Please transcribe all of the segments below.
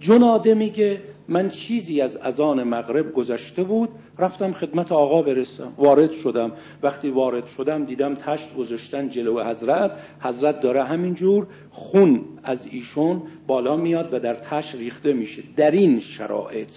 جناده میگه من چیزی از اذان مغرب گذشته بود رفتم خدمت آقا برسم. وارد شدم. وقتی وارد شدم دیدم تشت گذاشتن جلو حضرت. حضرت داره همینجور خون از ایشون بالا میاد و در تشت ریخته میشه. در این شرایط.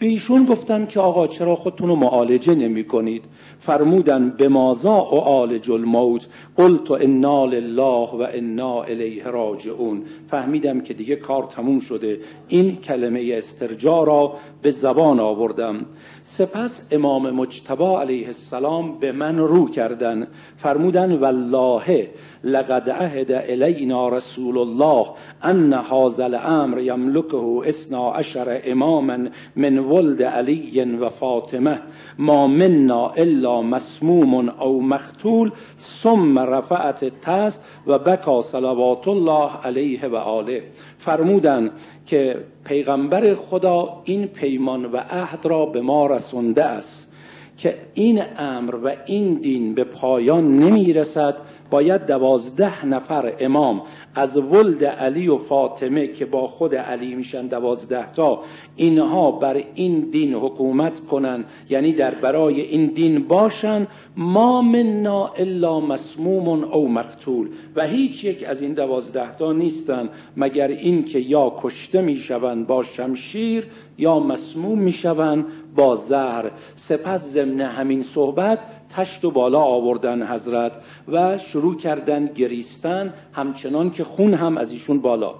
به ایشون گفتم که آقا چرا خودتون رو معالجه نمی کنید فرمودن به مازا و آلج الموت. قلت انا لله و انا الیه راجعون. فهمیدم که دیگه کار تموم شده. این کلمه استرجا را به زبان آوردم. سپس امام مجتبا علیه السلام به من رو کردن. فرمودن والله لقد عهد الینا رسول الله ان هذا الامر یملکه اسنا عشر اماما من ولد علی و فاطمه ما منا الا مسموم او مختول ثم رفعت تست و بکا صلوات الله علیه و آله. فرمودن که پیغمبر خدا این پیمان و عهد را به ما رسونده است که این امر و این دین به پایان نمی رسد باید دوازده نفر امام از ولد علی و فاطمه که با خود علی میشن دوازده تا اینها بر این دین حکومت کنن یعنی در برای این دین باشن ما منا الا مسموم او مقتول. و هیچ یک از این دوازده تا نیستن مگر این که یا کشته می‌شوند با شمشیر یا مسموم می‌شوند با زهر. سپس ضمن همین صحبت تشت و بالا آوردن حضرت و شروع کردن گریستن همچنان که خون هم از ایشون بالا.